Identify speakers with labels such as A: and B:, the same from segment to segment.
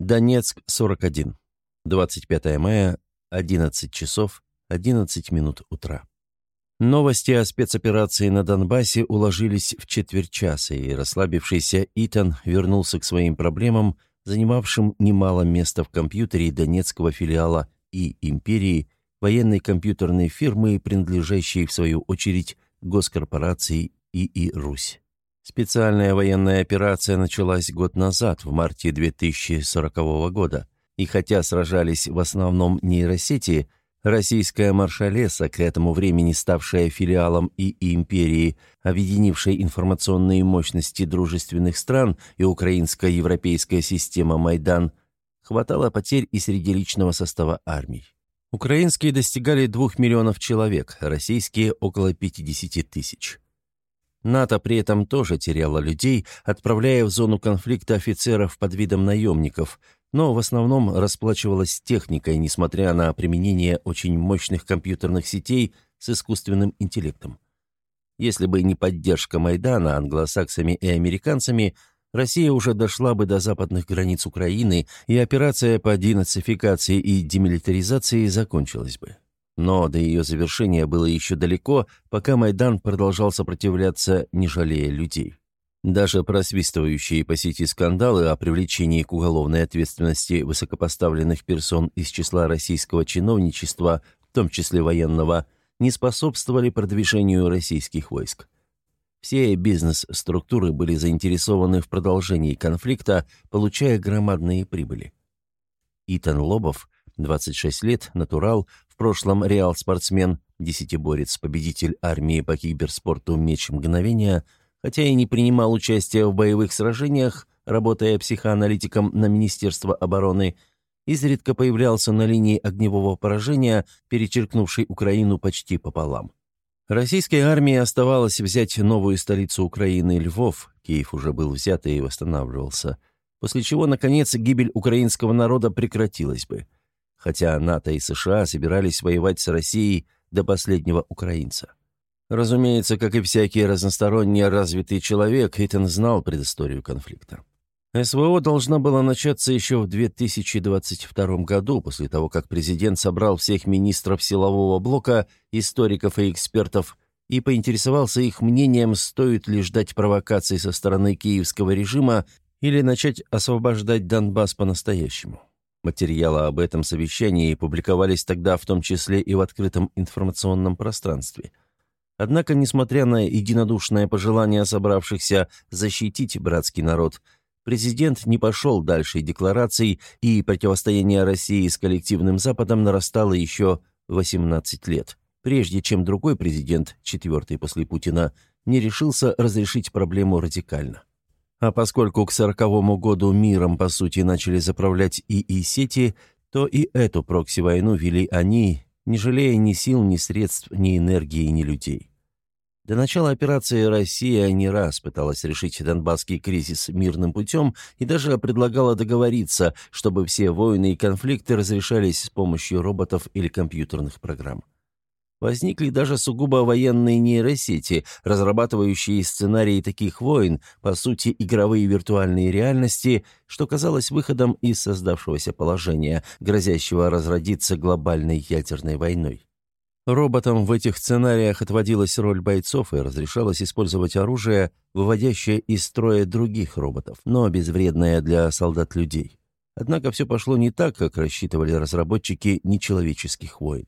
A: Донецк, 41. 25 мая, 11 часов 11 минут утра. Новости о спецоперации на Донбассе уложились в четверть часа, и расслабившийся Итан вернулся к своим проблемам, занимавшим немало места в компьютере донецкого филиала и «Империи», военной компьютерной фирмы, принадлежащей, в свою очередь, госкорпорации ИИ «Русь». Специальная военная операция началась год назад, в марте 2040 года, и хотя сражались в основном нейросети, российская маршалеса, к этому времени ставшая филиалом ИИ «Империи», объединившей информационные мощности дружественных стран и украинско-европейская система «Майдан», хватало потерь и среди личного состава армий. Украинские достигали 2 миллионов человек, российские – около 50 тысяч. НАТО при этом тоже теряло людей, отправляя в зону конфликта офицеров под видом наемников, но в основном расплачивалась техникой, несмотря на применение очень мощных компьютерных сетей с искусственным интеллектом. Если бы не поддержка Майдана англосаксами и американцами, Россия уже дошла бы до западных границ Украины, и операция по денацификации и демилитаризации закончилась бы. Но до ее завершения было еще далеко, пока Майдан продолжал сопротивляться, не жалея людей. Даже просвистывающие по сети скандалы о привлечении к уголовной ответственности высокопоставленных персон из числа российского чиновничества, в том числе военного, не способствовали продвижению российских войск. Все бизнес-структуры были заинтересованы в продолжении конфликта, получая громадные прибыли. Итан Лобов, 26 лет, натурал, прошлом реал-спортсмен, десятиборец, победитель армии по киберспорту «Меч мгновения», хотя и не принимал участия в боевых сражениях, работая психоаналитиком на Министерство обороны, изредка появлялся на линии огневого поражения, перечеркнувшей Украину почти пополам. Российской армии оставалось взять новую столицу Украины, Львов, Киев уже был взят и восстанавливался, после чего, наконец, гибель украинского народа прекратилась бы – хотя НАТО и США собирались воевать с Россией до последнего украинца. Разумеется, как и всякий разносторонне развитый человек, Итан знал предысторию конфликта. СВО должна была начаться еще в 2022 году, после того, как президент собрал всех министров силового блока, историков и экспертов и поинтересовался их мнением, стоит ли ждать провокаций со стороны киевского режима или начать освобождать Донбасс по-настоящему. Материалы об этом совещании публиковались тогда в том числе и в открытом информационном пространстве. Однако, несмотря на единодушное пожелание собравшихся защитить братский народ, президент не пошел дальше деклараций, и противостояние России с коллективным Западом нарастало еще 18 лет, прежде чем другой президент, четвертый после Путина, не решился разрешить проблему радикально. А поскольку к сороковому году миром, по сути, начали заправлять ИИ-сети, то и эту прокси-войну вели они, не жалея ни сил, ни средств, ни энергии, ни людей. До начала операции Россия не раз пыталась решить донбасский кризис мирным путем и даже предлагала договориться, чтобы все войны и конфликты разрешались с помощью роботов или компьютерных программ. Возникли даже сугубо военные нейросети, разрабатывающие сценарии таких войн, по сути, игровые виртуальные реальности, что казалось выходом из создавшегося положения, грозящего разродиться глобальной ядерной войной. Роботам в этих сценариях отводилась роль бойцов и разрешалось использовать оружие, выводящее из строя других роботов, но безвредное для солдат людей. Однако все пошло не так, как рассчитывали разработчики нечеловеческих войн.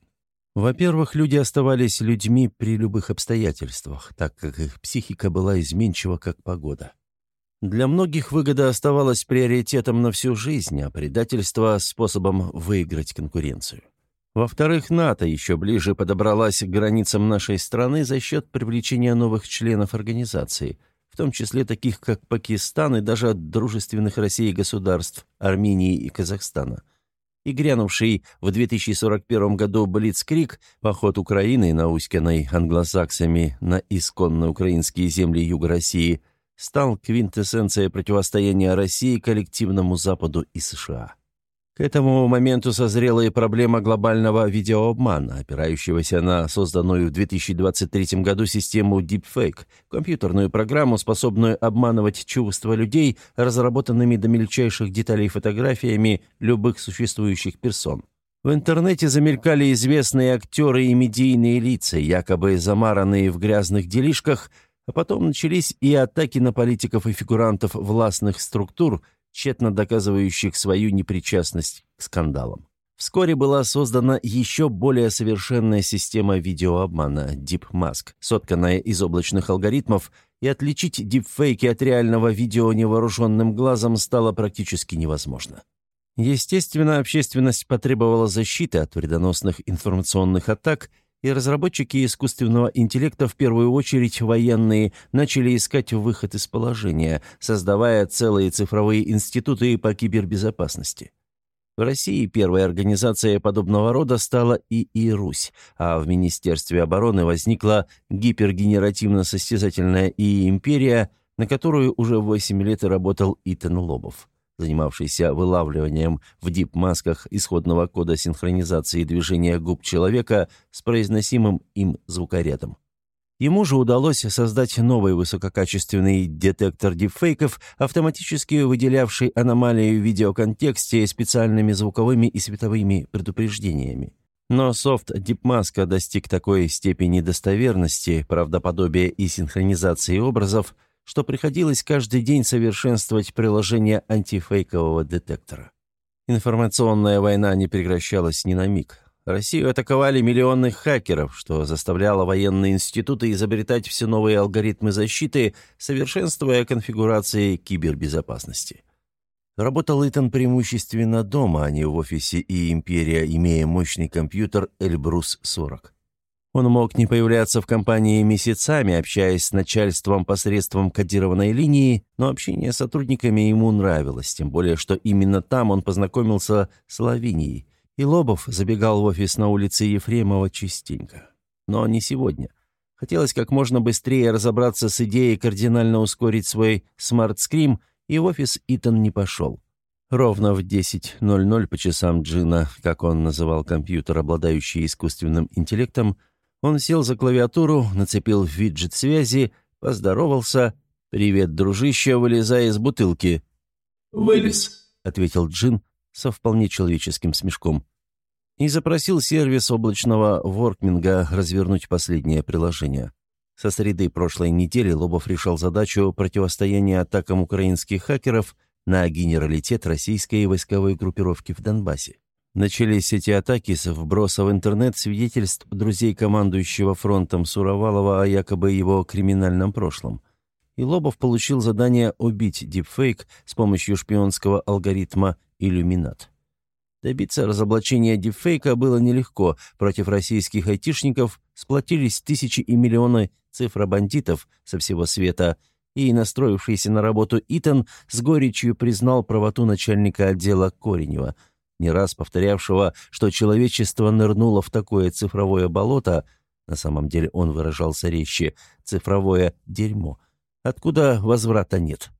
A: Во-первых, люди оставались людьми при любых обстоятельствах, так как их психика была изменчива, как погода. Для многих выгода оставалась приоритетом на всю жизнь, а предательство – способом выиграть конкуренцию. Во-вторых, НАТО еще ближе подобралась к границам нашей страны за счет привлечения новых членов организации, в том числе таких как Пакистан и даже дружественных России государств Армении и Казахстана – и грянувший в 2041 году Блицкрик, поход Украины, науськанной англосаксами на исконно украинские земли Юга России, стал квинтэссенцией противостояния России коллективному Западу и США. К этому моменту созрела и проблема глобального видеообмана, опирающегося на созданную в 2023 году систему Deepfake, компьютерную программу, способную обманывать чувства людей, разработанными до мельчайших деталей фотографиями любых существующих персон. В интернете замелькали известные актеры и медийные лица, якобы замаранные в грязных делишках, а потом начались и атаки на политиков и фигурантов властных структур – тщетно доказывающих свою непричастность к скандалам. Вскоре была создана еще более совершенная система видеообмана DeepMask, сотканная из облачных алгоритмов, и отличить дипфейки от реального видео невооруженным глазом стало практически невозможно. Естественно, общественность потребовала защиты от вредоносных информационных атак и разработчики искусственного интеллекта, в первую очередь военные, начали искать выход из положения, создавая целые цифровые институты по кибербезопасности. В России первой организацией подобного рода стала ИИ «Русь», а в Министерстве обороны возникла гипергенеративно-состязательная ИИ «Империя», на которую уже 8 лет и работал Итан Лобов занимавшийся вылавливанием в дип-масках исходного кода синхронизации движения губ человека с произносимым им звукорядом. Ему же удалось создать новый высококачественный детектор дипфейков, автоматически выделявший аномалии в видеоконтексте специальными звуковыми и световыми предупреждениями. Но софт дипмаска достиг такой степени достоверности, правдоподобия и синхронизации образов, что приходилось каждый день совершенствовать приложение антифейкового детектора. Информационная война не прекращалась ни на миг. Россию атаковали миллионы хакеров, что заставляло военные институты изобретать все новые алгоритмы защиты, совершенствуя конфигурации кибербезопасности. Работал Итан преимущественно дома, а не в офисе и «Империя», имея мощный компьютер Эльбрус-40. Он мог не появляться в компании месяцами, общаясь с начальством посредством кодированной линии, но общение с сотрудниками ему нравилось, тем более, что именно там он познакомился с Лавинией. И Лобов забегал в офис на улице Ефремова частенько. Но не сегодня. Хотелось как можно быстрее разобраться с идеей кардинально ускорить свой смарт-скрим, и в офис Итан не пошел. Ровно в 10.00 по часам Джина, как он называл компьютер, обладающий искусственным интеллектом, он сел за клавиатуру, нацепил виджет связи, поздоровался. «Привет, дружище, вылезай из бутылки».
B: «Вылез», —
A: ответил Джин со вполне человеческим смешком. И запросил сервис облачного воркминга развернуть последнее приложение. Со среды прошлой недели Лобов решал задачу противостояния атакам украинских хакеров на генералитет российской войсковой группировки в Донбассе. Начались эти атаки с вброса в интернет свидетельств друзей командующего фронтом Суровалова о якобы его криминальном прошлом. И Лобов получил задание убить дипфейк с помощью шпионского алгоритма «Иллюминат». Добиться разоблачения дипфейка было нелегко. Против российских айтишников сплотились тысячи и миллионы цифробандитов со всего света, и настроившийся на работу Итан с горечью признал правоту начальника отдела Коренева – не раз повторявшего, что человечество нырнуло в такое цифровое болото, на самом деле он выражался резче, цифровое дерьмо, откуда возврата нет.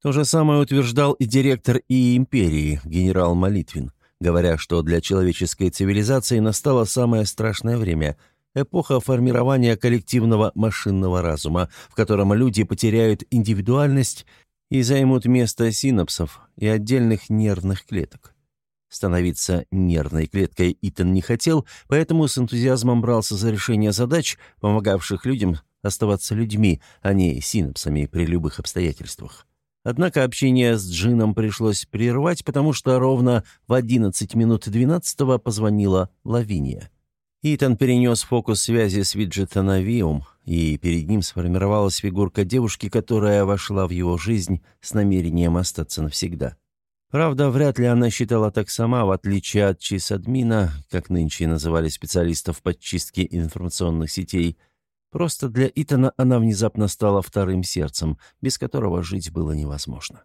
A: То же самое утверждал и директор и империи, генерал Молитвин, говоря, что для человеческой цивилизации настало самое страшное время – эпоха формирования коллективного машинного разума, в котором люди потеряют индивидуальность и займут место синапсов и отдельных нервных клеток. Становиться нервной клеткой Итан не хотел, поэтому с энтузиазмом брался за решение задач, помогавших людям оставаться людьми, а не синапсами при любых обстоятельствах. Однако общение с Джином пришлось прервать, потому что ровно в 11 минут 12 позвонила Лавиния. Итан перенес фокус связи с виджета на Виум, и перед ним сформировалась фигурка девушки, которая вошла в его жизнь с намерением остаться навсегда. Правда, вряд ли она считала так сама, в отличие от чисадмина, как нынче называли специалистов по чистке информационных сетей. Просто для Итана она внезапно стала вторым сердцем, без которого жить было невозможно.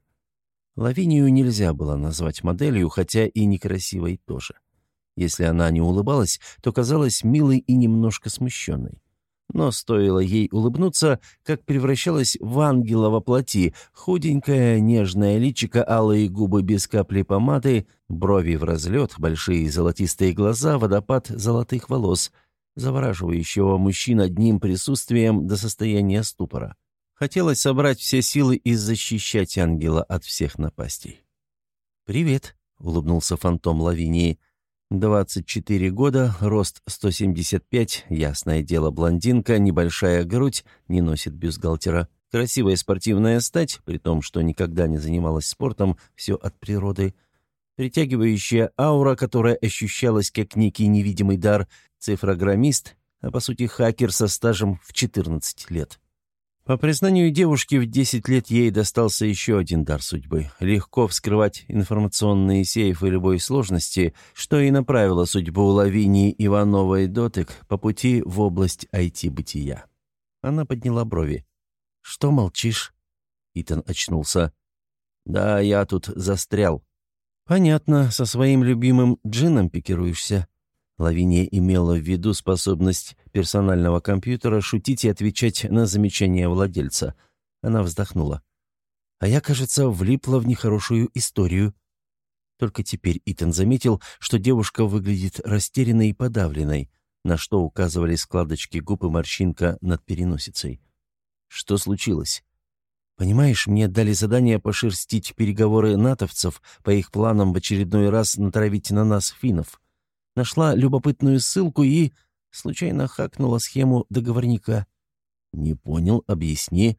A: Лавинию нельзя было назвать моделью, хотя и некрасивой тоже. Если она не улыбалась, то казалась милой и немножко смущенной. Но стоило ей улыбнуться, как превращалась в ангела во плоти, худенькая, нежная личико, алые губы без капли помады, брови в разлет, большие золотистые глаза, водопад золотых волос, завораживающего мужчин одним присутствием до состояния ступора. Хотелось собрать все силы и защищать ангела от всех напастей. «Привет», — улыбнулся фантом Лавинии, — 24 года, рост 175, ясное дело блондинка, небольшая грудь, не носит бюстгальтера. Красивая спортивная стать, при том, что никогда не занималась спортом, все от природы. Притягивающая аура, которая ощущалась как некий невидимый дар, цифрограммист, а по сути хакер со стажем в 14 лет. По признанию девушки, в 10 лет ей достался еще один дар судьбы – легко вскрывать информационные сейфы любой сложности, что и направило судьбу Лавинии Ивановой Дотык по пути в область IT-бытия. Она подняла брови. «Что молчишь?» Итан очнулся. «Да, я тут застрял». «Понятно, со своим любимым джином пикируешься». Лавиния имела в виду способность персонального компьютера шутить и отвечать на замечания владельца. Она вздохнула. «А я, кажется, влипла в нехорошую историю». Только теперь Итан заметил, что девушка выглядит растерянной и подавленной, на что указывали складочки губ и морщинка над переносицей. «Что случилось?» «Понимаешь, мне дали задание пошерстить переговоры натовцев по их планам в очередной раз натравить на нас финнов нашла любопытную ссылку и случайно хакнула схему договорника. «Не понял, объясни».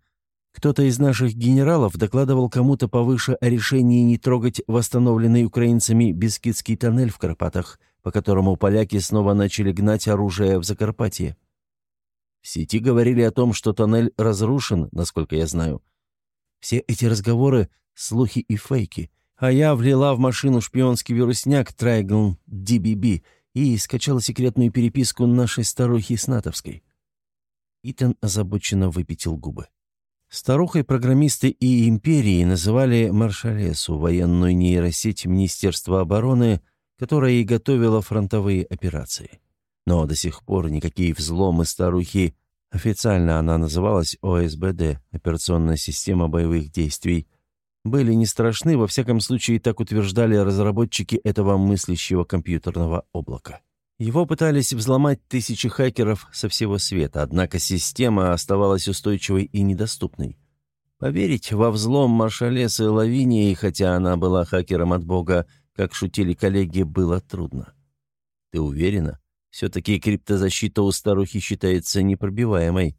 A: Кто-то из наших генералов докладывал кому-то повыше о решении не трогать восстановленный украинцами Бескидский тоннель в Карпатах, по которому поляки снова начали гнать оружие в Закарпатье. В сети говорили о том, что тоннель разрушен, насколько я знаю. Все эти разговоры — слухи и фейки — а я влила в машину шпионский вирусняк Trigon DBB и скачала секретную переписку нашей старухи с Натовской. Итан озабоченно выпятил губы. Старухой программисты и империи называли Маршалесу, военную нейросеть Министерства обороны, которая и готовила фронтовые операции. Но до сих пор никакие взломы старухи, официально она называлась ОСБД, операционная система боевых действий, были не страшны, во всяком случае так утверждали разработчики этого мыслящего компьютерного облака. Его пытались взломать тысячи хакеров со всего света, однако система оставалась устойчивой и недоступной. Поверить во взлом Маршалеса и Лавинии, хотя она была хакером от бога, как шутили коллеги, было трудно. «Ты уверена? Все-таки криптозащита у старухи считается непробиваемой».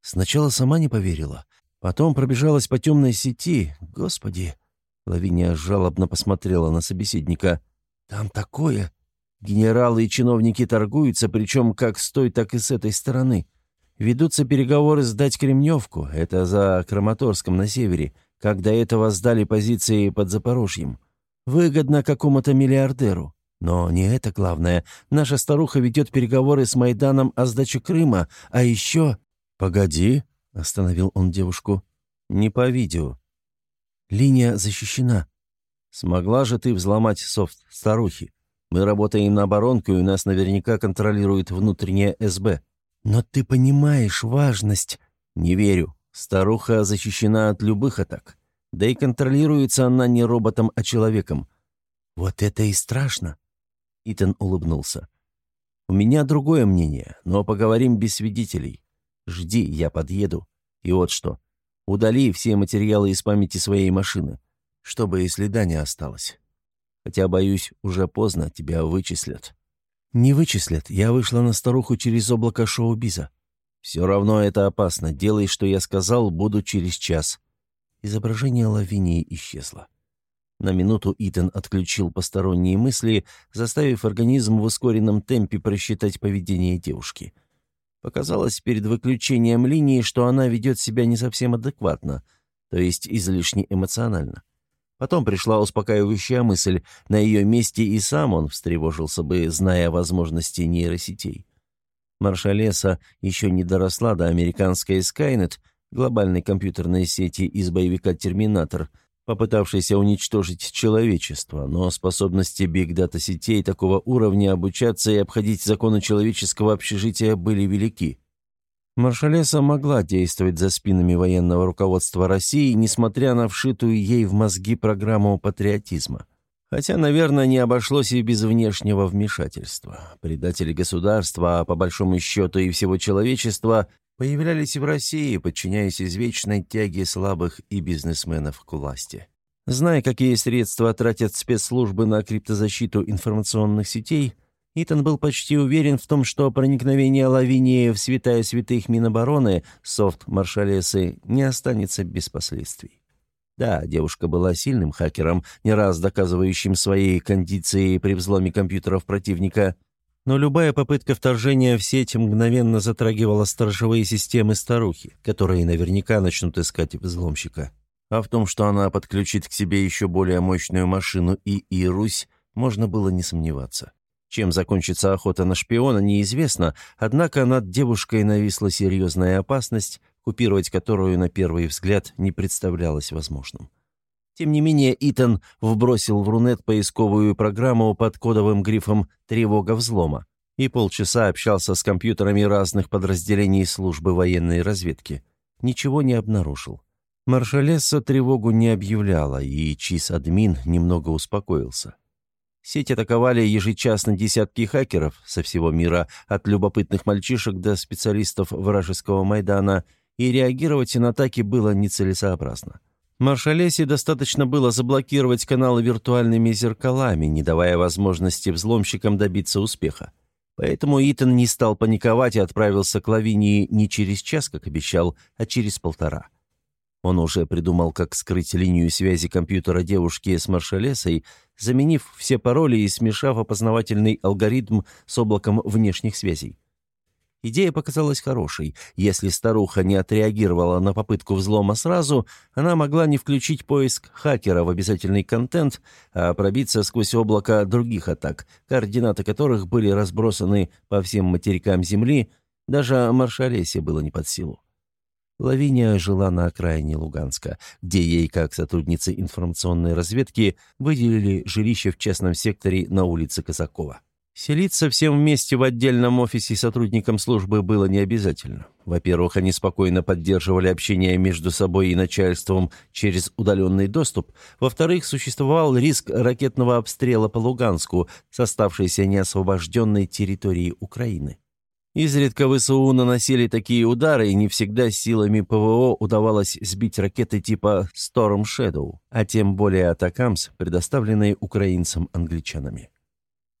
A: Сначала сама не поверила, Потом пробежалась по темной сети. Господи!» Лавиния жалобно посмотрела на собеседника. «Там такое! Генералы и чиновники торгуются, причем как с той, так и с этой стороны. Ведутся переговоры сдать Кремневку, это за Краматорском на севере, как до этого сдали позиции под Запорожьем. Выгодно какому-то миллиардеру. Но не это главное. Наша старуха ведет переговоры с Майданом о сдаче Крыма, а еще... «Погоди», Остановил он девушку. «Не по видео. Линия защищена. Смогла же ты взломать софт старухи. Мы работаем на оборонку, и нас наверняка контролирует внутренняя СБ. Но ты понимаешь важность...» «Не верю. Старуха защищена от любых атак. Да и контролируется она не роботом, а человеком. Вот это и страшно!» Итан улыбнулся. «У меня другое мнение, но поговорим без свидетелей. Жди, я подъеду. И вот что. Удали все материалы из памяти своей машины, чтобы и следа не осталось. Хотя, боюсь, уже поздно, тебя вычислят». «Не вычислят. Я вышла на старуху через облако шоу-биза». «Все равно это опасно. Делай, что я сказал, буду через час». Изображение Лавинии исчезло. На минуту Итан отключил посторонние мысли, заставив организм в ускоренном темпе просчитать поведение девушки – Показалось перед выключением линии, что она ведет себя не совсем адекватно, то есть излишне эмоционально. Потом пришла успокаивающая мысль, на ее месте и сам он встревожился бы, зная возможности нейросетей. Маршалеса еще не доросла до американской Skynet, глобальной компьютерной сети из боевика «Терминатор», попытавшийся уничтожить человечество, но способности биг-дата-сетей такого уровня обучаться и обходить законы человеческого общежития были велики. Маршалеса могла действовать за спинами военного руководства России, несмотря на вшитую ей в мозги программу патриотизма. Хотя, наверное, не обошлось и без внешнего вмешательства. Предатели государства, а по большому счету и всего человечества, появлялись в России, подчиняясь извечной тяге слабых и бизнесменов к власти. Зная, какие средства тратят спецслужбы на криптозащиту информационных сетей, Итан был почти уверен в том, что проникновение Лавинии в святая святых Минобороны, софт-маршалесы, не останется без последствий. Да, девушка была сильным хакером, не раз доказывающим свои кондиции при взломе компьютеров противника, но любая попытка вторжения в сеть мгновенно затрагивала сторожевые системы старухи, которые наверняка начнут искать взломщика. А в том, что она подключит к себе еще более мощную машину и Русь, можно было не сомневаться. Чем закончится охота на шпиона, неизвестно, однако над девушкой нависла серьезная опасность, купировать которую на первый взгляд не представлялось возможным. Тем не менее, Итан вбросил в Рунет поисковую программу под кодовым грифом «Тревога взлома» и полчаса общался с компьютерами разных подразделений службы военной разведки. Ничего не обнаружил. Маршалесса тревогу не объявляла, и ЧИС-админ немного успокоился. Сеть атаковали ежечасно десятки хакеров со всего мира, от любопытных мальчишек до специалистов вражеского Майдана, и реагировать на атаки было нецелесообразно. Маршалесе достаточно было заблокировать каналы виртуальными зеркалами, не давая возможности взломщикам добиться успеха. Поэтому Итан не стал паниковать и отправился к Лавинии не через час, как обещал, а через полтора. Он уже придумал, как скрыть линию связи компьютера девушки с маршалесой, заменив все пароли и смешав опознавательный алгоритм с облаком внешних связей. Идея показалась хорошей. Если старуха не отреагировала на попытку взлома сразу, она могла не включить поиск хакера в обязательный контент, а пробиться сквозь облако других атак, координаты которых были разбросаны по всем материкам Земли, даже Маршалесе было не под силу. Лавиния жила на окраине Луганска, где ей, как сотруднице информационной разведки, выделили жилище в частном секторе на улице Казакова. Селиться всем вместе в отдельном офисе сотрудникам службы было не обязательно. Во-первых, они спокойно поддерживали общение между собой и начальством через удаленный доступ. Во-вторых, существовал риск ракетного обстрела по Луганску с оставшейся неосвобожденной территории Украины. Изредка ВСУ наносили такие удары, и не всегда силами ПВО удавалось сбить ракеты типа Storm Shadow, а тем более Атакамс, предоставленные украинцам англичанами.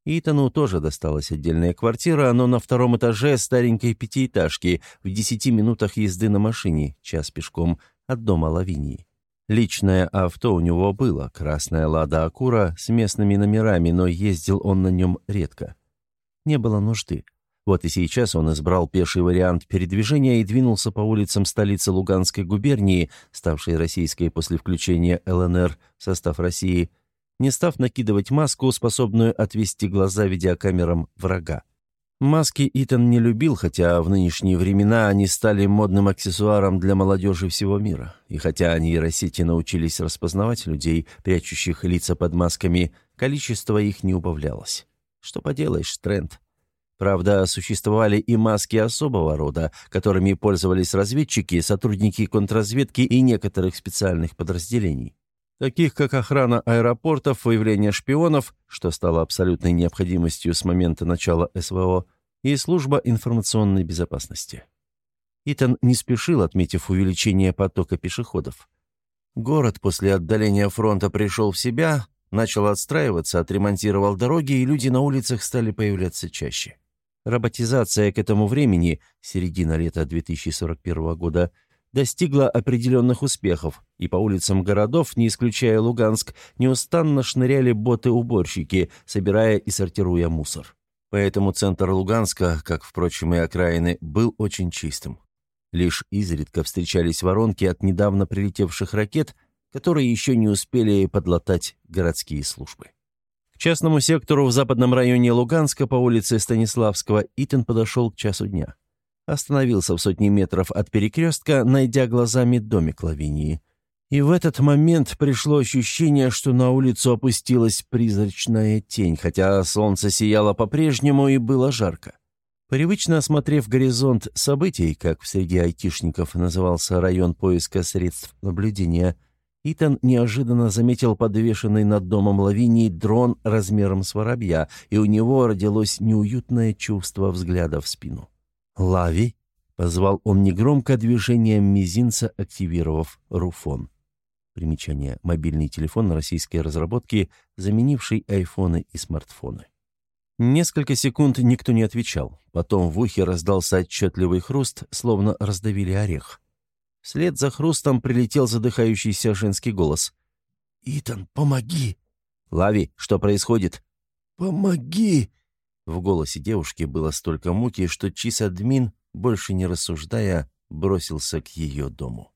A: Итану тоже досталась отдельная квартира, но на втором этаже старенькой пятиэтажки в десяти минутах езды на машине, час пешком, от дома Лавинии. Личное авто у него было, красная «Лада Акура» с местными номерами, но ездил он на нем редко. Не было нужды. Вот и сейчас он избрал пеший вариант передвижения и двинулся по улицам столицы Луганской губернии, ставшей российской после включения ЛНР в состав России, не став накидывать маску, способную отвести глаза видеокамерам врага. Маски Итан не любил, хотя в нынешние времена они стали модным аксессуаром для молодежи всего мира. И хотя нейросети научились распознавать людей, прячущих лица под масками, количество их не убавлялось. Что поделаешь, тренд. Правда, существовали и маски особого рода, которыми пользовались разведчики, сотрудники контрразведки и некоторых специальных подразделений. Таких как охрана аэропортов, выявление шпионов, что стало абсолютной необходимостью с момента начала СВО, и служба информационной безопасности. Итан не спешил, отметив увеличение потока пешеходов. Город после отдаления фронта пришел в себя, начал отстраиваться, отремонтировал дороги, и люди на улицах стали появляться чаще. Роботизация к этому времени, середина лета 2041 года, достигла определенных успехов, и по улицам городов, не исключая Луганск, неустанно шныряли боты-уборщики, собирая и сортируя мусор. Поэтому центр Луганска, как, впрочем, и окраины, был очень чистым. Лишь изредка встречались воронки от недавно прилетевших ракет, которые еще не успели подлатать городские службы. К частному сектору в западном районе Луганска по улице Станиславского Итан подошел к часу дня. Остановился в сотни метров от перекрестка, найдя глазами домик Лавинии. И в этот момент пришло ощущение, что на улицу опустилась призрачная тень, хотя солнце сияло по-прежнему и было жарко. Привычно осмотрев горизонт событий, как в среде айтишников назывался район поиска средств наблюдения, Итан неожиданно заметил подвешенный над домом лавинии дрон размером с воробья, и у него родилось неуютное чувство взгляда в спину. «Лави!» — позвал он негромко движением мизинца, активировав руфон. Примечание. Мобильный телефон российской разработки, заменивший айфоны и смартфоны. Несколько секунд никто не отвечал. Потом в ухе раздался отчетливый хруст, словно раздавили орех. Вслед за хрустом прилетел задыхающийся женский голос. «Итан, помоги!» «Лави, что происходит?» «Помоги!» В голосе девушки было столько муки, что Чис-админ, больше не рассуждая, бросился к ее дому.